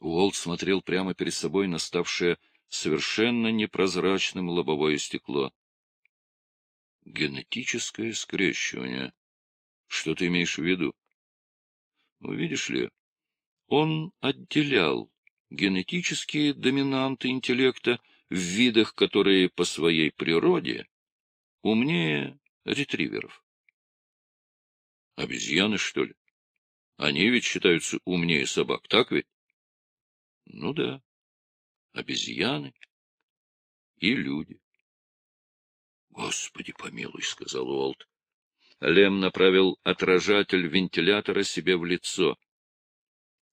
Уолт смотрел прямо перед собой на ставшее совершенно непрозрачным лобовое стекло. Генетическое скрещивание. Что ты имеешь в виду? Ну, видишь ли, он отделял генетические доминанты интеллекта в видах, которые по своей природе умнее ретриверов. Обезьяны, что ли? Они ведь считаются умнее собак, так ведь? Ну да, обезьяны и люди. Господи помилуй, — сказал Уолт. Лем направил отражатель вентилятора себе в лицо.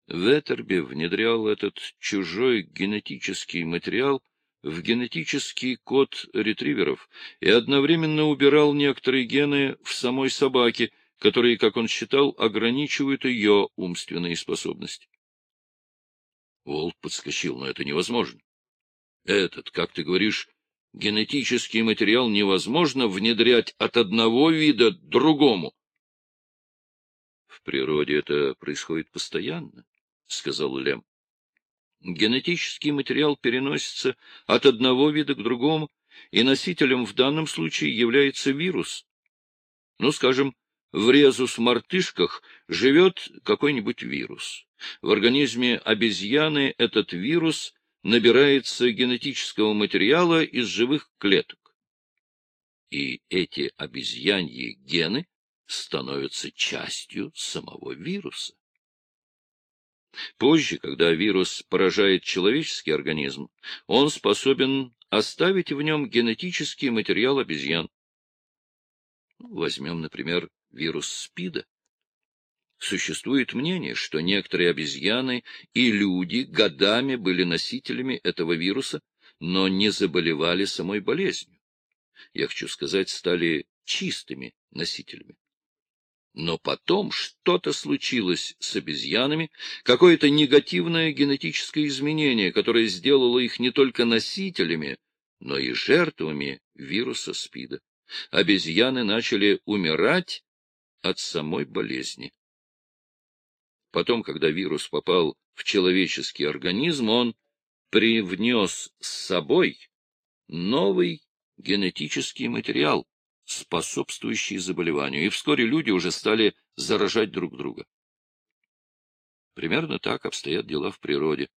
Веттерби внедрял этот чужой генетический материал в генетический код ретриверов и одновременно убирал некоторые гены в самой собаке, которые, как он считал, ограничивают ее умственные способности. Уолт подскочил, но это невозможно. Этот, как ты говоришь, генетический материал невозможно внедрять от одного вида к другому. В природе это происходит постоянно, — сказал Лем. Генетический материал переносится от одного вида к другому, и носителем в данном случае является вирус. Ну, скажем, в резус-мартышках живет какой-нибудь вирус. В организме обезьяны этот вирус набирается генетического материала из живых клеток. И эти обезьяньи гены становятся частью самого вируса. Позже, когда вирус поражает человеческий организм, он способен оставить в нем генетический материал обезьян. Возьмем, например, вирус СПИДа. Существует мнение, что некоторые обезьяны и люди годами были носителями этого вируса, но не заболевали самой болезнью. Я хочу сказать, стали чистыми носителями. Но потом что-то случилось с обезьянами, какое-то негативное генетическое изменение, которое сделало их не только носителями, но и жертвами вируса СПИДа. Обезьяны начали умирать от самой болезни. Потом, когда вирус попал в человеческий организм, он привнес с собой новый генетический материал, способствующий заболеванию, и вскоре люди уже стали заражать друг друга. Примерно так обстоят дела в природе.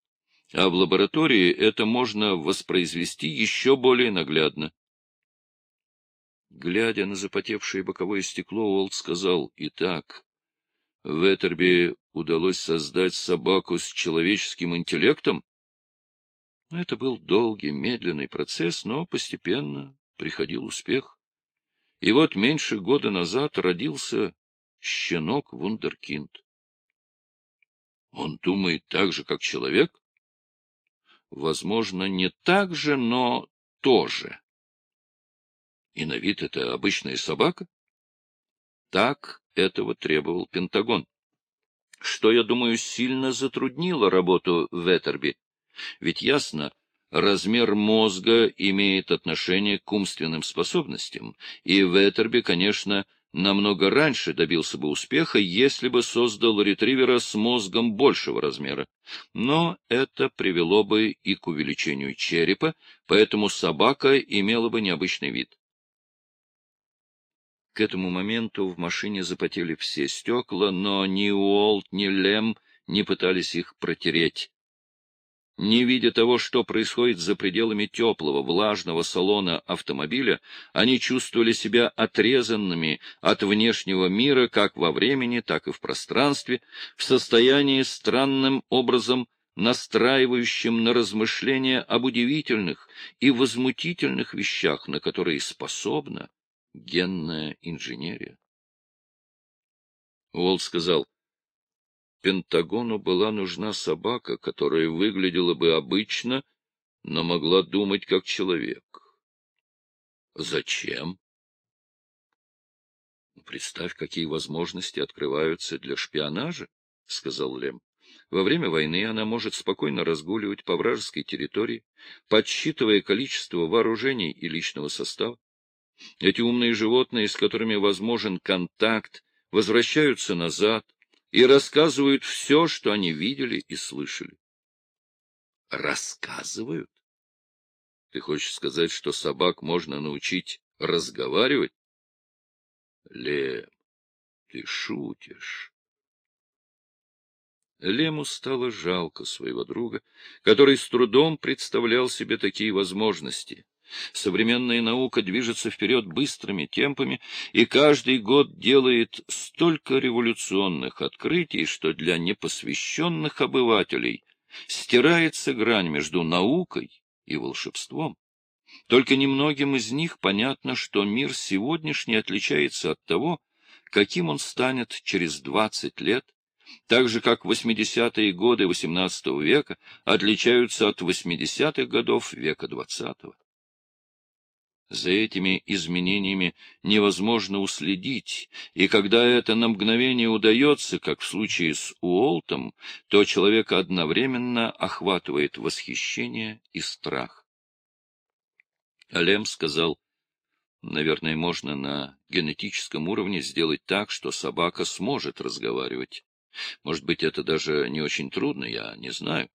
А в лаборатории это можно воспроизвести еще более наглядно. Глядя на запотевшее боковое стекло, Уолт сказал, «Итак, Веттерби удалось создать собаку с человеческим интеллектом?» Это был долгий, медленный процесс, но постепенно приходил успех. И вот меньше года назад родился щенок-вундеркинд. Он думает так же, как человек? Возможно, не так же, но тоже. И на вид это обычная собака? Так этого требовал Пентагон. Что, я думаю, сильно затруднило работу Веттерби. Ведь ясно, размер мозга имеет отношение к умственным способностям, и Веттерби, конечно, намного раньше добился бы успеха, если бы создал ретривера с мозгом большего размера. Но это привело бы и к увеличению черепа, поэтому собака имела бы необычный вид. К этому моменту в машине запотели все стекла, но ни Уолт, ни Лем не пытались их протереть. Не видя того, что происходит за пределами теплого, влажного салона автомобиля, они чувствовали себя отрезанными от внешнего мира как во времени, так и в пространстве, в состоянии странным образом настраивающим на размышления об удивительных и возмутительных вещах, на которые способна генная инженерия. Уолт сказал, Пентагону была нужна собака, которая выглядела бы обычно, но могла думать как человек. Зачем? Представь, какие возможности открываются для шпионажа, — сказал Лем. Во время войны она может спокойно разгуливать по вражеской территории, подсчитывая количество вооружений и личного состава. Эти умные животные, с которыми возможен контакт, возвращаются назад и рассказывают все, что они видели и слышали. рассказывают? Ты хочешь сказать, что собак можно научить разговаривать? Лем, ты шутишь. Лему стало жалко своего друга, который с трудом представлял себе такие возможности. Современная наука движется вперед быстрыми темпами и каждый год делает столько революционных открытий, что для непосвященных обывателей стирается грань между наукой и волшебством. Только немногим из них понятно, что мир сегодняшний отличается от того, каким он станет через двадцать лет, так же, как 80-е годы XVIII века отличаются от 80-х годов века XX. За этими изменениями невозможно уследить, и когда это на мгновение удается, как в случае с Уолтом, то человека одновременно охватывает восхищение и страх. Алем сказал, наверное, можно на генетическом уровне сделать так, что собака сможет разговаривать. Может быть, это даже не очень трудно, я не знаю.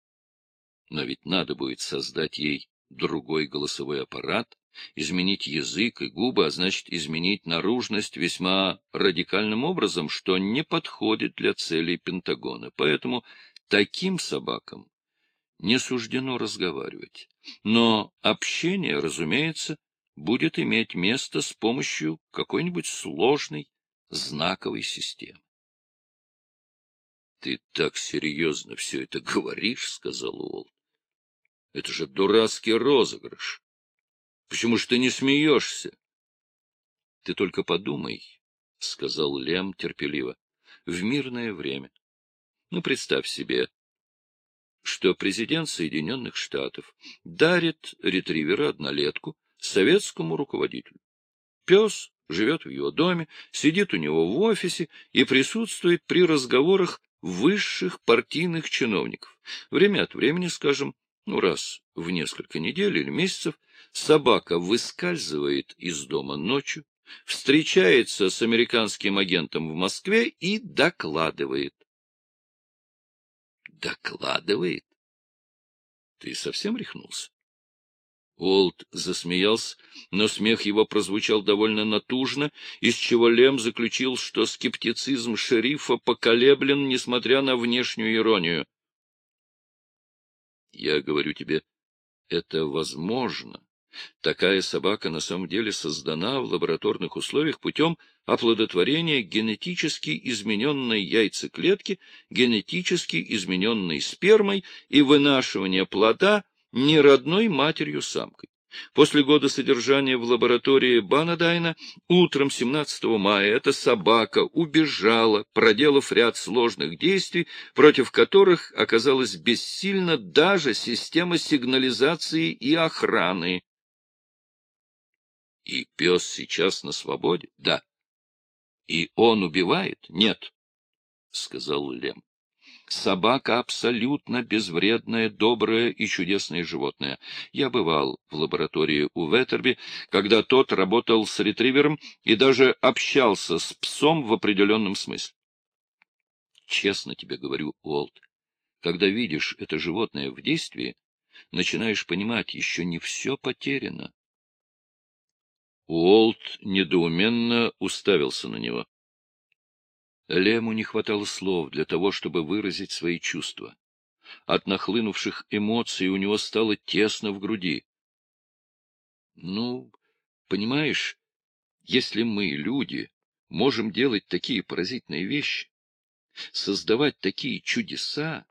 Но ведь надо будет создать ей другой голосовой аппарат, изменить язык и губы, а значит, изменить наружность весьма радикальным образом, что не подходит для целей Пентагона. Поэтому таким собакам не суждено разговаривать. Но общение, разумеется, будет иметь место с помощью какой-нибудь сложной знаковой системы. — Ты так серьезно все это говоришь, — сказал Уолт. — Это же дурацкий розыгрыш. Почему ж ты не смеешься? — Ты только подумай, — сказал Лем терпеливо, — в мирное время. Ну, представь себе, что президент Соединенных Штатов дарит ретривера-однолетку советскому руководителю. Пес живет в его доме, сидит у него в офисе и присутствует при разговорах высших партийных чиновников. Время от времени, скажем, ну, раз в несколько недель или месяцев, собака выскальзывает из дома ночью, встречается с американским агентом в Москве и докладывает. Докладывает? Ты совсем рехнулся? Олд засмеялся, но смех его прозвучал довольно натужно, из чего Лем заключил, что скептицизм шерифа поколеблен, несмотря на внешнюю иронию. Я говорю тебе, это возможно. Такая собака на самом деле создана в лабораторных условиях путем оплодотворения генетически измененной яйцеклетки, генетически измененной спермой и вынашивания плода неродной матерью-самкой. После года содержания в лаборатории Банадайна утром 17 мая эта собака убежала, проделав ряд сложных действий, против которых оказалась бессильна даже система сигнализации и охраны. И пес сейчас на свободе? Да. И он убивает? Нет, — сказал Лем. Собака абсолютно безвредное, доброе и чудесное животное. Я бывал в лаборатории у Веттерби, когда тот работал с ретривером и даже общался с псом в определенном смысле. Честно тебе говорю, Уолт, когда видишь это животное в действии, начинаешь понимать, еще не все потеряно. Уолт недоуменно уставился на него. Лему не хватало слов для того, чтобы выразить свои чувства. От нахлынувших эмоций у него стало тесно в груди. Ну, понимаешь, если мы, люди, можем делать такие поразительные вещи, создавать такие чудеса,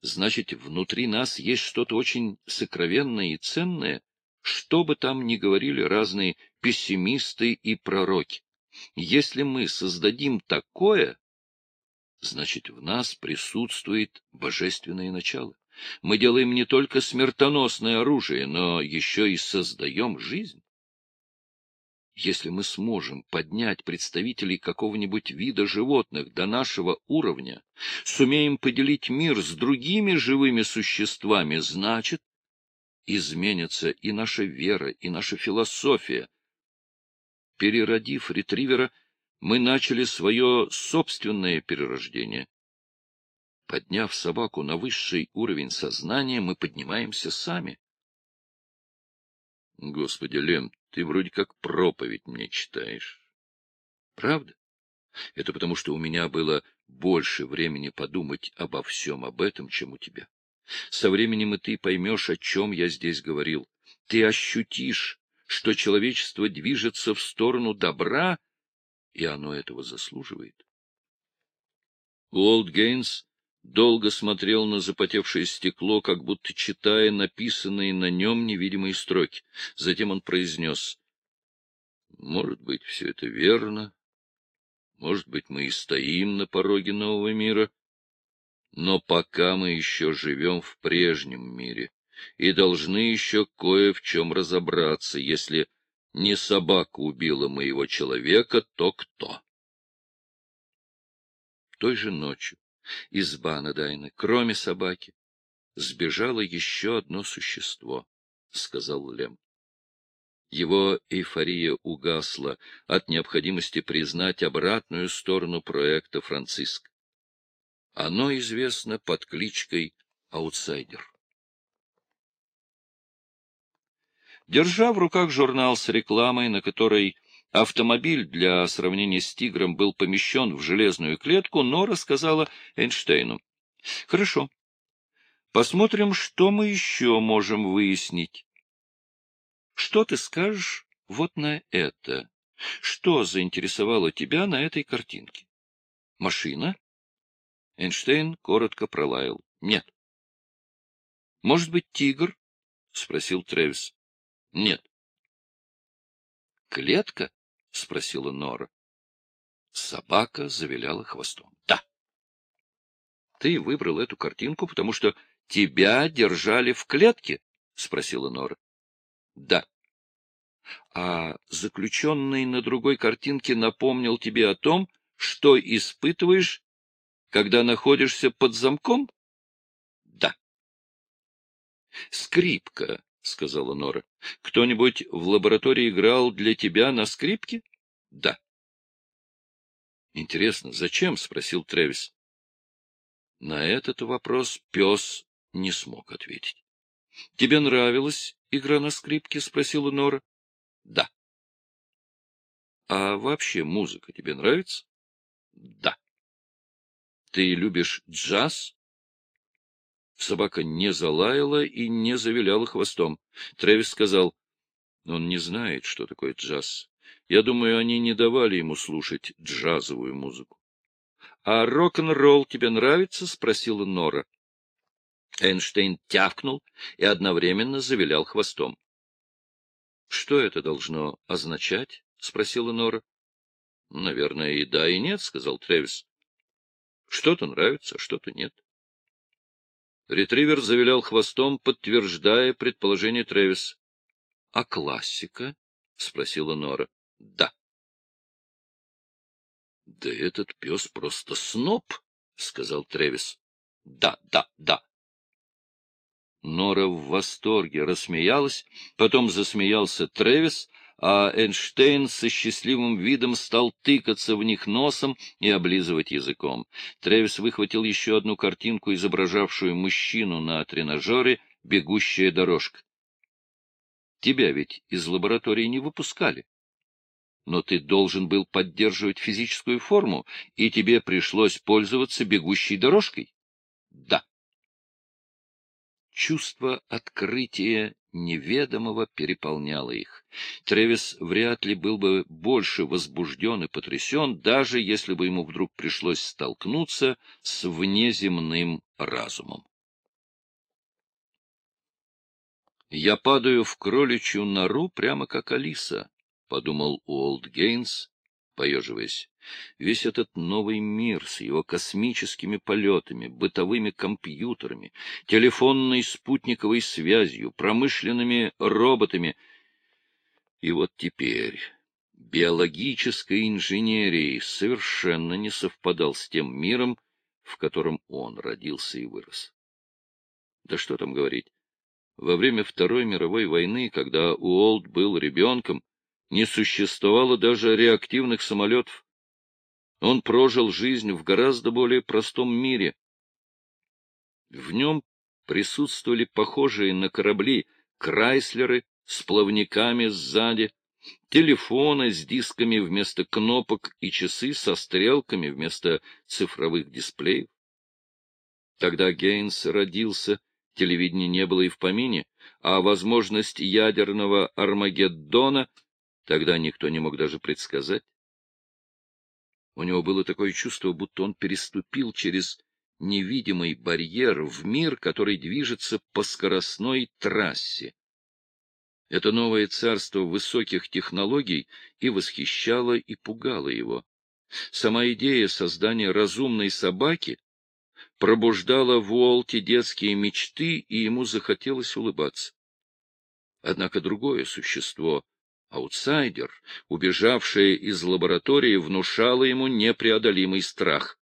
значит, внутри нас есть что-то очень сокровенное и ценное, что бы там ни говорили разные пессимисты и пророки. Если мы создадим такое, значит, в нас присутствует божественное начало. Мы делаем не только смертоносное оружие, но еще и создаем жизнь. Если мы сможем поднять представителей какого-нибудь вида животных до нашего уровня, сумеем поделить мир с другими живыми существами, значит, изменится и наша вера, и наша философия, Переродив ретривера, мы начали свое собственное перерождение. Подняв собаку на высший уровень сознания, мы поднимаемся сами. Господи, Лем, ты вроде как проповедь мне читаешь. Правда? Это потому, что у меня было больше времени подумать обо всем об этом, чем у тебя. Со временем и ты поймешь, о чем я здесь говорил. Ты ощутишь, что человечество движется в сторону добра, и оно этого заслуживает. Уолт Гейнс долго смотрел на запотевшее стекло, как будто читая написанные на нем невидимые строки. Затем он произнес, «Может быть, все это верно, может быть, мы и стоим на пороге нового мира, но пока мы еще живем в прежнем мире и должны еще кое в чем разобраться, если не собака убила моего человека, то кто?» Той же ночью из Банадайна, кроме собаки, сбежало еще одно существо, — сказал Лем. Его эйфория угасла от необходимости признать обратную сторону проекта Франциск. Оно известно под кличкой «Аутсайдер». Держа в руках журнал с рекламой, на которой Автомобиль для сравнения с «Тигром» был помещен в железную клетку, но рассказала Эйнштейну. — Хорошо. Посмотрим, что мы еще можем выяснить. Что ты скажешь вот на это? Что заинтересовало тебя на этой картинке? Машина? Эйнштейн коротко пролаял. Нет. Может быть, тигр? спросил Тревис. Нет. Клетка? — спросила Нора. Собака завиляла хвостом. — Да. — Ты выбрал эту картинку, потому что тебя держали в клетке? — спросила Нора. — Да. — А заключенный на другой картинке напомнил тебе о том, что испытываешь, когда находишься под замком? — Да. — Скрипка — сказала Нора. — Кто-нибудь в лаборатории играл для тебя на скрипке? — Да. — Интересно, зачем? — спросил Тревис. На этот вопрос пес не смог ответить. — Тебе нравилась игра на скрипке? — спросила Нора. — Да. — А вообще музыка тебе нравится? — Да. — Ты любишь джаз? Собака не залаяла и не завиляла хвостом. Трэвис сказал, он не знает, что такое джаз. Я думаю, они не давали ему слушать джазовую музыку. — А рок-н-ролл тебе нравится? — спросила Нора. Эйнштейн тявкнул и одновременно завилял хвостом. — Что это должно означать? — спросила Нора. — Наверное, и да, и нет, — сказал Тревис. — Что-то нравится, а что-то нет. Ретривер завилял хвостом, подтверждая предположение Тревис. — А классика? — спросила Нора. — Да. — Да этот пес просто сноб, — сказал Тревис. — Да, да, да. Нора в восторге рассмеялась, потом засмеялся Тревис, а Эйнштейн со счастливым видом стал тыкаться в них носом и облизывать языком. Тревис выхватил еще одну картинку, изображавшую мужчину на тренажере «Бегущая дорожка». Тебя ведь из лаборатории не выпускали. Но ты должен был поддерживать физическую форму, и тебе пришлось пользоваться бегущей дорожкой? Да. Чувство открытия неведомого переполняло их. Тревис вряд ли был бы больше возбужден и потрясен, даже если бы ему вдруг пришлось столкнуться с внеземным разумом. «Я падаю в кроличью нору прямо как Алиса», — подумал Уолт Гейнс, поеживаясь. Весь этот новый мир с его космическими полетами, бытовыми компьютерами, телефонной спутниковой связью, промышленными роботами. И вот теперь биологической инженерией совершенно не совпадал с тем миром, в котором он родился и вырос. Да что там говорить, во время Второй мировой войны, когда Уолт был ребенком, не существовало даже реактивных самолетов. Он прожил жизнь в гораздо более простом мире. В нем присутствовали похожие на корабли крайслеры с плавниками сзади, телефоны с дисками вместо кнопок и часы со стрелками вместо цифровых дисплеев. Тогда Гейнс родился, телевидения не было и в помине, а возможность ядерного Армагеддона тогда никто не мог даже предсказать. У него было такое чувство, будто он переступил через невидимый барьер в мир, который движется по скоростной трассе. Это новое царство высоких технологий и восхищало, и пугало его. Сама идея создания разумной собаки пробуждала в Уолте детские мечты, и ему захотелось улыбаться. Однако другое существо, аутсайдер, убежавшее из лаборатории, внушало ему непреодолимый страх.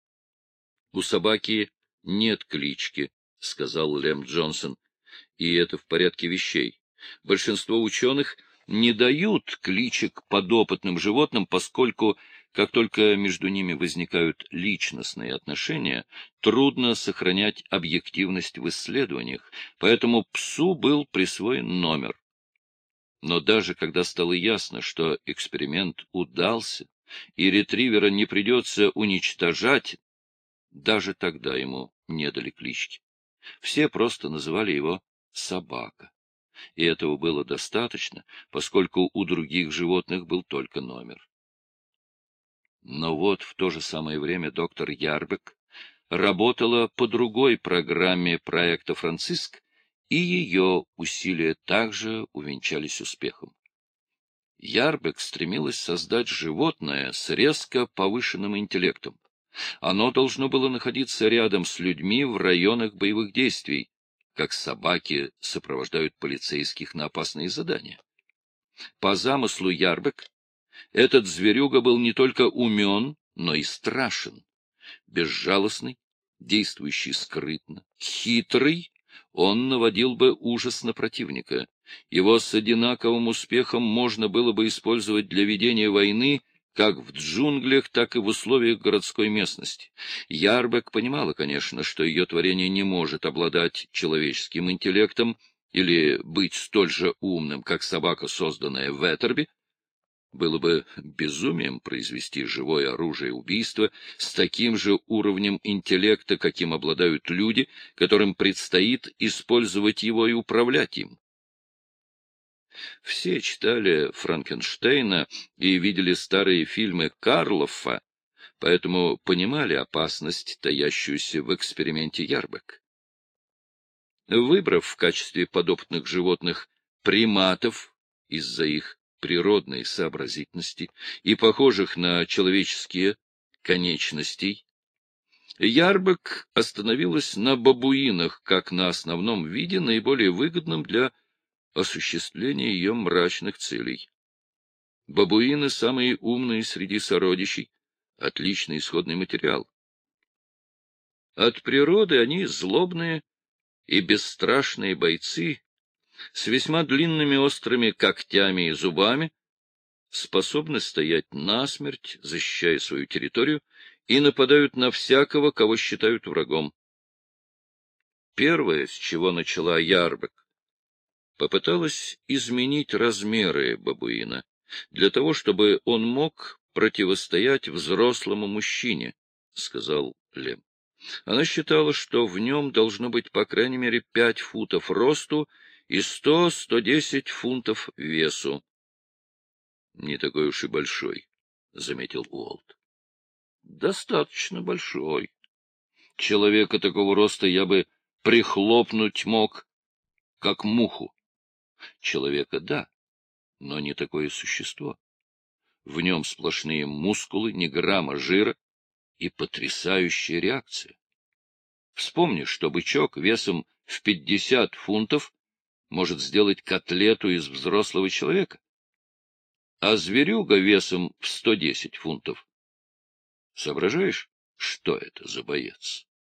— У собаки нет клички, — сказал Лем Джонсон, — и это в порядке вещей. Большинство ученых не дают кличек подопытным животным, поскольку, как только между ними возникают личностные отношения, трудно сохранять объективность в исследованиях, поэтому псу был присвоен номер. Но даже когда стало ясно, что эксперимент удался, и ретривера не придется уничтожать, даже тогда ему не дали клички. Все просто называли его «собака» и этого было достаточно, поскольку у других животных был только номер. Но вот в то же самое время доктор Ярбек работала по другой программе проекта «Франциск», и ее усилия также увенчались успехом. Ярбек стремилась создать животное с резко повышенным интеллектом. Оно должно было находиться рядом с людьми в районах боевых действий, как собаки сопровождают полицейских на опасные задания. По замыслу Ярбек, этот зверюга был не только умен, но и страшен. Безжалостный, действующий скрытно, хитрый, он наводил бы ужас на противника. Его с одинаковым успехом можно было бы использовать для ведения войны как в джунглях, так и в условиях городской местности. Ярбек понимала, конечно, что ее творение не может обладать человеческим интеллектом или быть столь же умным, как собака, созданная в Этерби. Было бы безумием произвести живое оружие убийства с таким же уровнем интеллекта, каким обладают люди, которым предстоит использовать его и управлять им. Все читали Франкенштейна и видели старые фильмы Карлоффа, поэтому понимали опасность, таящуюся в эксперименте Ярбек. Выбрав в качестве подопытных животных приматов из-за их природной сообразительности и похожих на человеческие конечностей, Ярбек остановилась на бабуинах как на основном виде, наиболее выгодном для осуществления ее мрачных целей. Бабуины — самые умные среди сородичей, отличный исходный материал. От природы они злобные и бесстрашные бойцы, с весьма длинными острыми когтями и зубами, способны стоять насмерть, защищая свою территорию, и нападают на всякого, кого считают врагом. Первое, с чего начала Ярбек, попыталась изменить размеры бабуина, для того, чтобы он мог противостоять взрослому мужчине, — сказал Лем. Она считала, что в нем должно быть по крайней мере пять футов росту и сто-сто десять фунтов весу. — Не такой уж и большой, — заметил Уолт. — Достаточно большой. Человека такого роста я бы прихлопнуть мог, как муху. Человека — да, но не такое существо. В нем сплошные мускулы, ни грамма жира и потрясающая реакция. Вспомни, что бычок весом в пятьдесят фунтов может сделать котлету из взрослого человека, а зверюга весом в сто десять фунтов. Соображаешь, что это за боец?